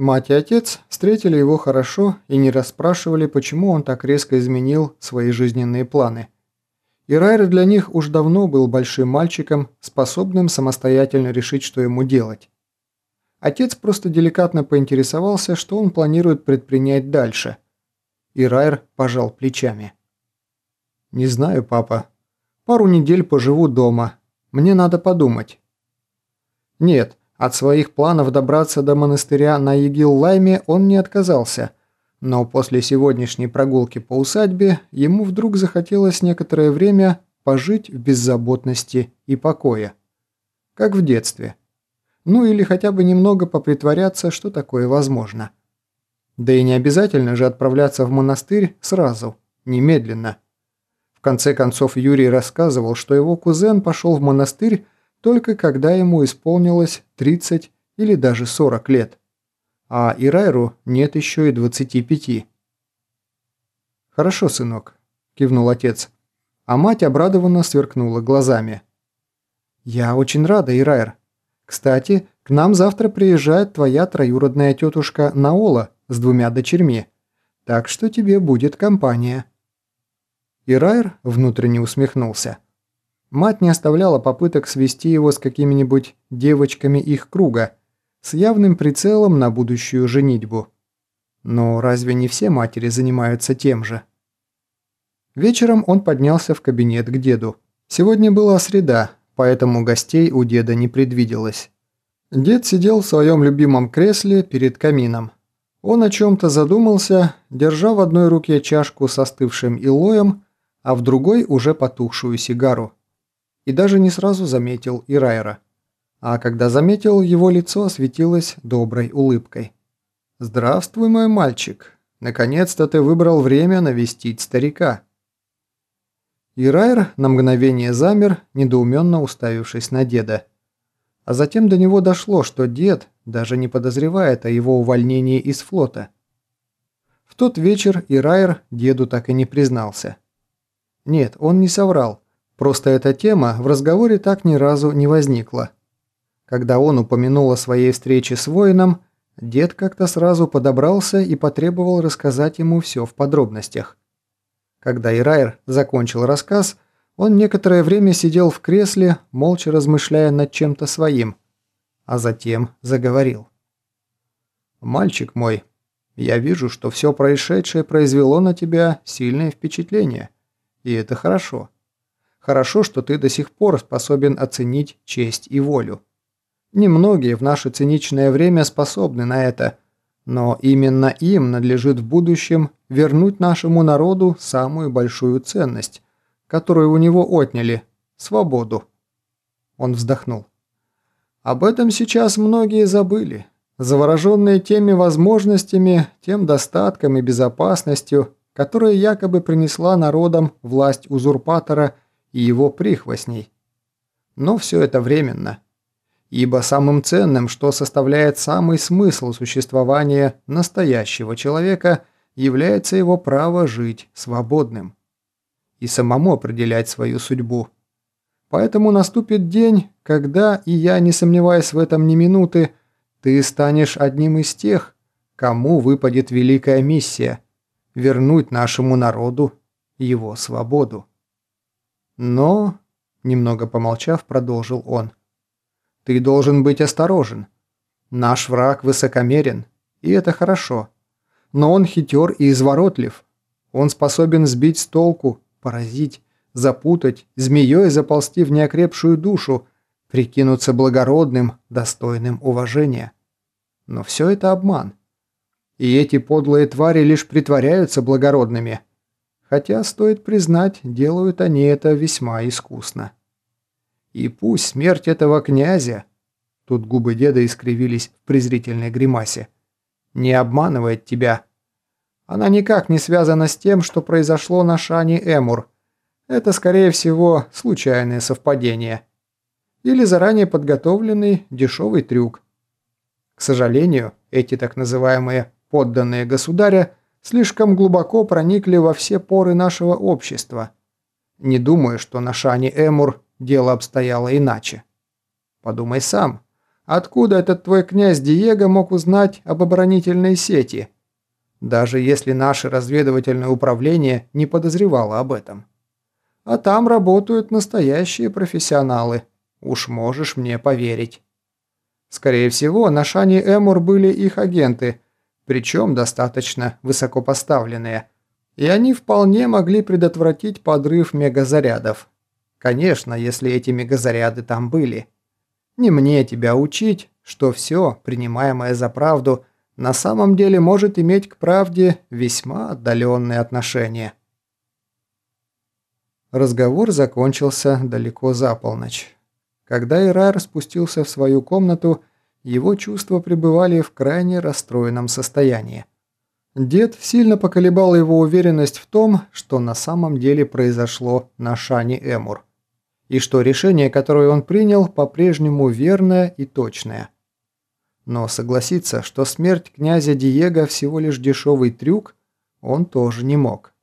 Мать и отец встретили его хорошо и не расспрашивали, почему он так резко изменил свои жизненные планы. И Райер для них уж давно был большим мальчиком, способным самостоятельно решить, что ему делать. Отец просто деликатно поинтересовался, что он планирует предпринять дальше. И Райер пожал плечами. «Не знаю, папа. Пару недель поживу дома. Мне надо подумать». «Нет, от своих планов добраться до монастыря на Егил-Лайме он не отказался, но после сегодняшней прогулки по усадьбе ему вдруг захотелось некоторое время пожить в беззаботности и покое. Как в детстве. Ну или хотя бы немного попритворяться, что такое возможно. Да и не обязательно же отправляться в монастырь сразу, немедленно. В конце концов Юрий рассказывал, что его кузен пошел в монастырь только когда ему исполнилось 30 или даже 40 лет, а Ирайру нет еще и 25. «Хорошо, сынок», – кивнул отец, а мать обрадованно сверкнула глазами. «Я очень рада, Ирайр. Кстати, к нам завтра приезжает твоя троюродная тетушка Наола с двумя дочерьми, так что тебе будет компания». Ирайр внутренне усмехнулся. Мать не оставляла попыток свести его с какими-нибудь девочками их круга, с явным прицелом на будущую женитьбу. Но разве не все матери занимаются тем же? Вечером он поднялся в кабинет к деду. Сегодня была среда, поэтому гостей у деда не предвиделось. Дед сидел в своем любимом кресле перед камином. Он о чем-то задумался, держа в одной руке чашку с остывшим илоем, а в другой уже потухшую сигару и даже не сразу заметил Ирайра. А когда заметил, его лицо осветилось доброй улыбкой. «Здравствуй, мой мальчик. Наконец-то ты выбрал время навестить старика». Ирайр на мгновение замер, недоуменно уставившись на деда. А затем до него дошло, что дед даже не подозревает о его увольнении из флота. В тот вечер Ирайр деду так и не признался. Нет, он не соврал. Просто эта тема в разговоре так ни разу не возникла. Когда он упомянул о своей встрече с воином, дед как-то сразу подобрался и потребовал рассказать ему все в подробностях. Когда Ирайр закончил рассказ, он некоторое время сидел в кресле, молча размышляя над чем-то своим, а затем заговорил. «Мальчик мой, я вижу, что все происшедшее произвело на тебя сильное впечатление, и это хорошо. Хорошо, что ты до сих пор способен оценить честь и волю. Немногие в наше циничное время способны на это, но именно им надлежит в будущем вернуть нашему народу самую большую ценность, которую у него отняли – свободу. Он вздохнул. Об этом сейчас многие забыли, завороженные теми возможностями, тем достатком и безопасностью, которые якобы принесла народам власть узурпатора – и его прихвостней. Но все это временно. Ибо самым ценным, что составляет самый смысл существования настоящего человека, является его право жить свободным и самому определять свою судьбу. Поэтому наступит день, когда, и я не сомневаюсь в этом ни минуты, ты станешь одним из тех, кому выпадет великая миссия – вернуть нашему народу его свободу. Но, немного помолчав, продолжил он. Ты должен быть осторожен. Наш враг высокомерен, и это хорошо. Но он хитер и изворотлив. Он способен сбить с толку, поразить, запутать, змеей заползти в неокрепшую душу, прикинуться благородным, достойным уважения. Но все это обман. И эти подлые твари лишь притворяются благородными – Хотя, стоит признать, делают они это весьма искусно. И пусть смерть этого князя, тут губы деда искривились в презрительной гримасе, не обманывает тебя. Она никак не связана с тем, что произошло на Шане Эмур. Это, скорее всего, случайное совпадение. Или заранее подготовленный дешевый трюк. К сожалению, эти так называемые «подданные государя» слишком глубоко проникли во все поры нашего общества. Не думаю, что на Шане Эмур дело обстояло иначе. Подумай сам. Откуда этот твой князь Диего мог узнать об оборонительной сети? Даже если наше разведывательное управление не подозревало об этом. А там работают настоящие профессионалы. Уж можешь мне поверить. Скорее всего, на Шане Эмур были их агенты, причем достаточно высокопоставленные. И они вполне могли предотвратить подрыв мегазарядов. Конечно, если эти мегазаряды там были. Не мне тебя учить, что все, принимаемое за правду, на самом деле может иметь к правде весьма отдаленные отношения. Разговор закончился далеко за полночь. Когда Ирайр спустился в свою комнату, его чувства пребывали в крайне расстроенном состоянии. Дед сильно поколебал его уверенность в том, что на самом деле произошло на Шане Эмур и что решение, которое он принял, по-прежнему верное и точное. Но согласиться, что смерть князя Диего всего лишь дешевый трюк, он тоже не мог.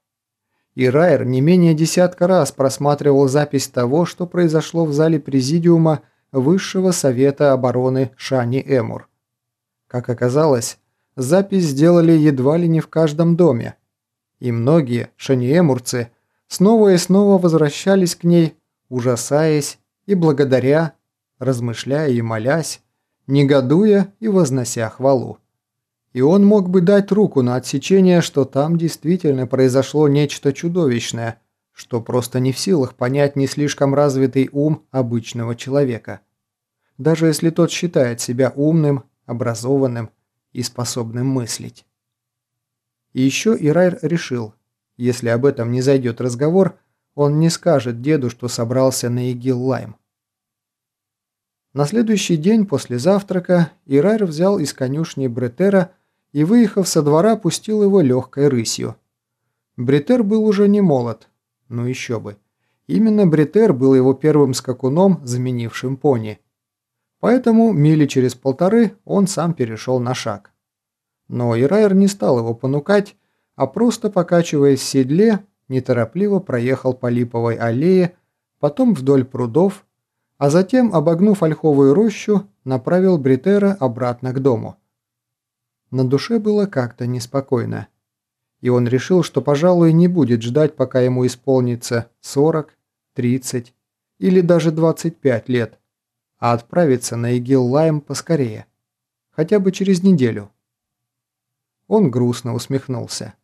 И Райер не менее десятка раз просматривал запись того, что произошло в зале президиума Высшего Совета Обороны Шани Эмур. Как оказалось, запись сделали едва ли не в каждом доме, и многие шаниэмурцы снова и снова возвращались к ней, ужасаясь и благодаря, размышляя и молясь, негодуя и вознося хвалу. И он мог бы дать руку на отсечение, что там действительно произошло нечто чудовищное, что просто не в силах понять не слишком развитый ум обычного человека. Даже если тот считает себя умным, образованным и способным мыслить. И еще Ирайр решил, если об этом не зайдет разговор, он не скажет деду, что собрался на Игил-Лайм. На следующий день после завтрака Ирайр взял из конюшни Бретера и, выехав со двора, пустил его легкой рысью. Бретер был уже не молод, ну еще бы. Именно Бретер был его первым скакуном, заменившим пони. Поэтому мили через полторы он сам перешел на шаг. Но Ирайр не стал его понукать, а просто покачиваясь в седле, неторопливо проехал по липовой аллее, потом вдоль прудов, а затем, обогнув ольховую рощу, направил Бритера обратно к дому. На душе было как-то неспокойно. И он решил, что, пожалуй, не будет ждать, пока ему исполнится 40, 30 или даже 25 лет, а отправиться на Игил-Лайм поскорее, хотя бы через неделю. Он грустно усмехнулся.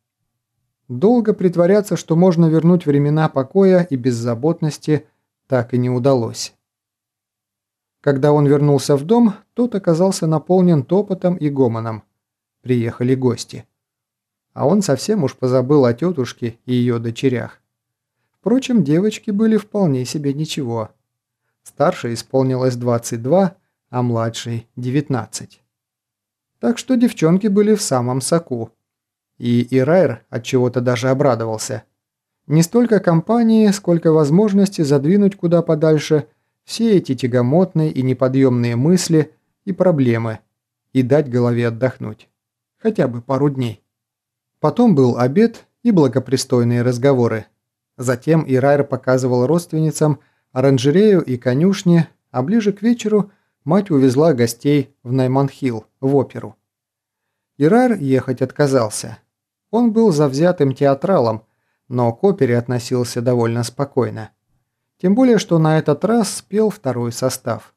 Долго притворяться, что можно вернуть времена покоя и беззаботности, так и не удалось. Когда он вернулся в дом, тот оказался наполнен топотом и гомоном. Приехали гости. А он совсем уж позабыл о тетушке и ее дочерях. Впрочем, девочки были вполне себе ничего. Старшей исполнилось 22, а младшей – 19. Так что девчонки были в самом соку. И Ирайр от чего-то даже обрадовался. Не столько компании, сколько возможности задвинуть куда подальше все эти тягомотные и неподъемные мысли и проблемы и дать голове отдохнуть. Хотя бы пару дней. Потом был обед и благопристойные разговоры. Затем Ирайр показывал родственницам оранжерею и конюшни, а ближе к вечеру мать увезла гостей в Найманхилл, в оперу. Ирайр ехать отказался. Он был завзятым театралом, но к опере относился довольно спокойно. Тем более, что на этот раз спел второй состав.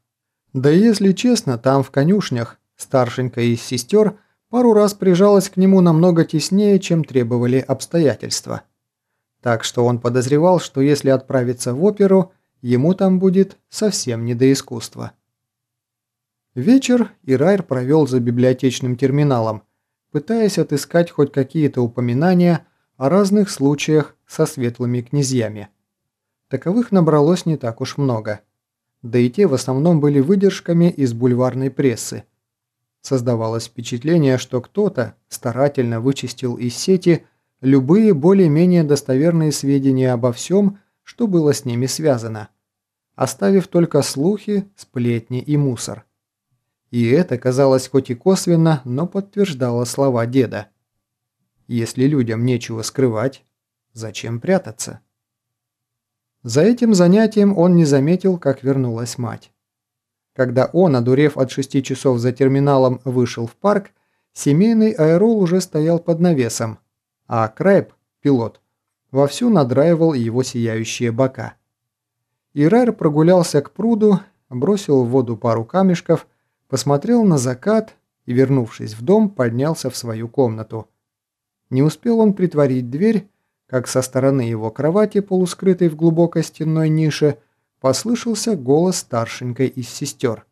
Да если честно, там в конюшнях старшенькая из сестер пару раз прижалась к нему намного теснее, чем требовали обстоятельства. Так что он подозревал, что если отправиться в оперу, ему там будет совсем не до искусства. Вечер Ирайр провел за библиотечным терминалом, пытаясь отыскать хоть какие-то упоминания о разных случаях со светлыми князьями. Таковых набралось не так уж много. Да и те в основном были выдержками из бульварной прессы. Создавалось впечатление, что кто-то старательно вычистил из сети любые более-менее достоверные сведения обо всем, что было с ними связано, оставив только слухи, сплетни и мусор. И это казалось хоть и косвенно, но подтверждало слова деда. Если людям нечего скрывать, зачем прятаться? За этим занятием он не заметил, как вернулась мать. Когда он, одурев от шести часов за терминалом, вышел в парк, семейный аэрол уже стоял под навесом, а Крэп, пилот, вовсю надраивал его сияющие бока. Ирайр прогулялся к пруду, бросил в воду пару камешков, посмотрел на закат и, вернувшись в дом, поднялся в свою комнату. Не успел он притворить дверь, как со стороны его кровати, полускрытой в глубокой стенной нише, послышался голос старшенькой из сестер.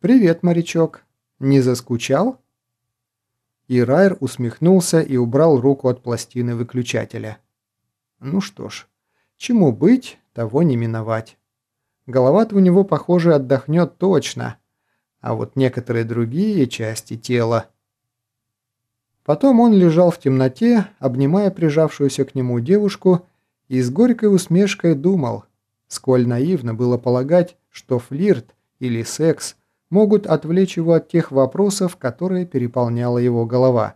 «Привет, морячок. Не заскучал?» И Райер усмехнулся и убрал руку от пластины выключателя. «Ну что ж, чему быть, того не миновать. Голова-то у него, похоже, отдохнет точно, а вот некоторые другие части тела...» Потом он лежал в темноте, обнимая прижавшуюся к нему девушку, и с горькой усмешкой думал, сколь наивно было полагать, что флирт или секс могут отвлечь его от тех вопросов, которые переполняла его голова.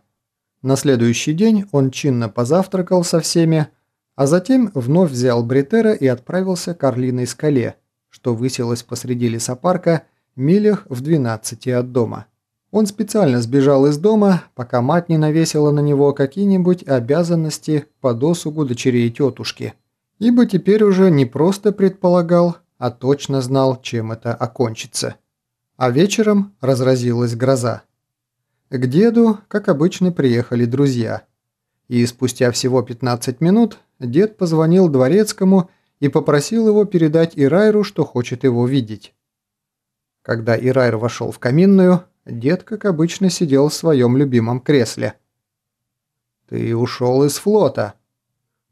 На следующий день он чинно позавтракал со всеми, а затем вновь взял Бритера и отправился к Орлиной скале, что высилась посреди лесопарка, милях в 12 от дома. Он специально сбежал из дома, пока мать не навесила на него какие-нибудь обязанности по досугу дочерей тетушки. Ибо теперь уже не просто предполагал, а точно знал, чем это окончится. А вечером разразилась гроза. К деду, как обычно, приехали друзья. И спустя всего 15 минут дед позвонил дворецкому и попросил его передать Ирайру, что хочет его видеть. Когда Ирайр вошел в каминную, Дед, как обычно, сидел в своем любимом кресле. «Ты ушел из флота!»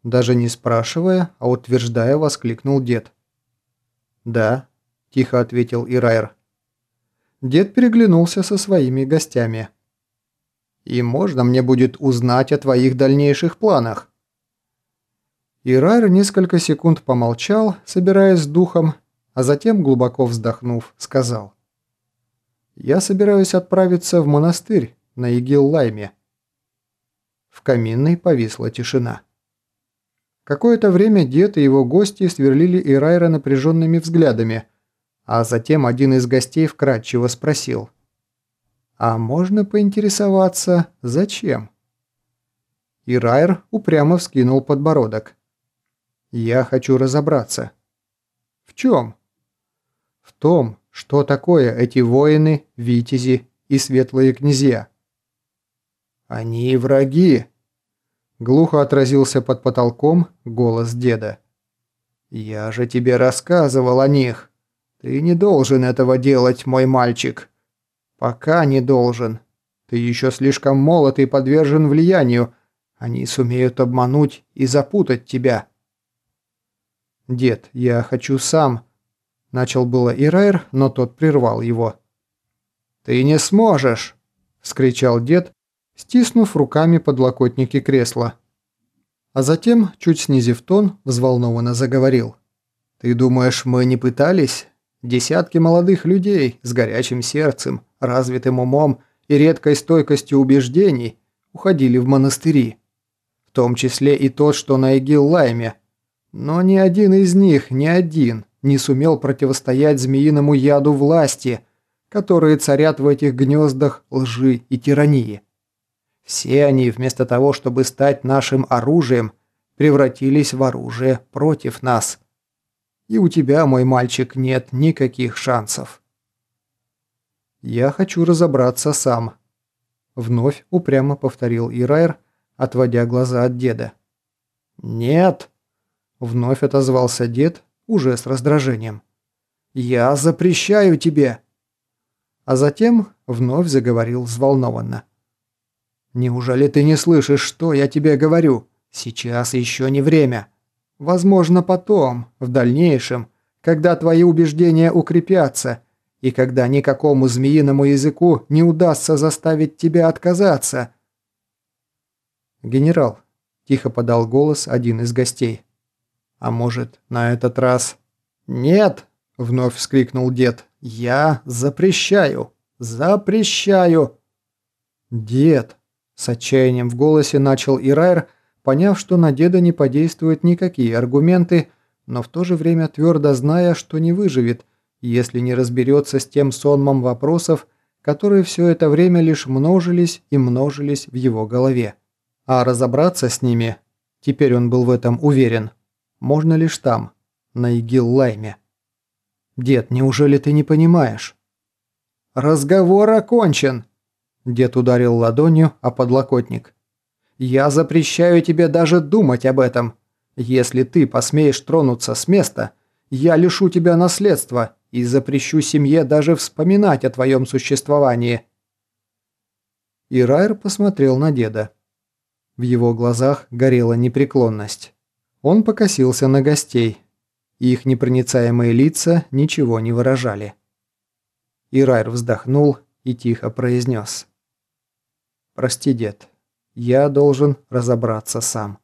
Даже не спрашивая, а утверждая, воскликнул дед. «Да», – тихо ответил Ирайр. Дед переглянулся со своими гостями. «И можно мне будет узнать о твоих дальнейших планах?» Ирайр несколько секунд помолчал, собираясь с духом, а затем, глубоко вздохнув, сказал. Я собираюсь отправиться в монастырь на Игил-Лайме». В каминной повисла тишина. Какое-то время дед и его гости сверлили Ирайра напряженными взглядами, а затем один из гостей вкратчиво спросил. «А можно поинтересоваться, зачем?» Ирайр упрямо вскинул подбородок. «Я хочу разобраться». «В чем?» «В том, что такое эти воины, витязи и светлые князья? Они враги. Глухо отразился под потолком голос деда. Я же тебе рассказывал о них. Ты не должен этого делать, мой мальчик. Пока не должен. Ты еще слишком молод и подвержен влиянию. Они сумеют обмануть и запутать тебя. Дед, я хочу сам Начал было Ирайр, но тот прервал его. «Ты не сможешь!» – скричал дед, стиснув руками подлокотники кресла. А затем, чуть снизив тон, взволнованно заговорил. «Ты думаешь, мы не пытались? Десятки молодых людей с горячим сердцем, развитым умом и редкой стойкостью убеждений уходили в монастыри. В том числе и тот, что на Игил-Лайме. Но ни один из них, ни один, не сумел противостоять змеиному яду власти, которые царят в этих гнездах лжи и тирании. Все они, вместо того, чтобы стать нашим оружием, превратились в оружие против нас. И у тебя, мой мальчик, нет никаких шансов. Я хочу разобраться сам. Вновь упрямо повторил Ирайр, отводя глаза от деда. «Нет!» Вновь отозвался дед, уже с раздражением. «Я запрещаю тебе!» А затем вновь заговорил взволнованно. «Неужели ты не слышишь, что я тебе говорю? Сейчас еще не время. Возможно, потом, в дальнейшем, когда твои убеждения укрепятся, и когда никакому змеиному языку не удастся заставить тебя отказаться». «Генерал», – тихо подал голос один из гостей. А может, на этот раз... «Нет!» – вновь вскрикнул дед. «Я запрещаю! Запрещаю!» «Дед!» – с отчаянием в голосе начал Ирайр, поняв, что на деда не подействуют никакие аргументы, но в то же время твердо зная, что не выживет, если не разберется с тем сонмом вопросов, которые все это время лишь множились и множились в его голове. А разобраться с ними, теперь он был в этом уверен, можно лишь там, на Игил-Лайме. «Дед, неужели ты не понимаешь?» «Разговор окончен!» Дед ударил ладонью о подлокотник. «Я запрещаю тебе даже думать об этом. Если ты посмеешь тронуться с места, я лишу тебя наследства и запрещу семье даже вспоминать о твоем существовании». И Райер посмотрел на деда. В его глазах горела непреклонность. Он покосился на гостей. Их непроницаемые лица ничего не выражали. Ирайр вздохнул и тихо произнес. «Прости, дед, я должен разобраться сам».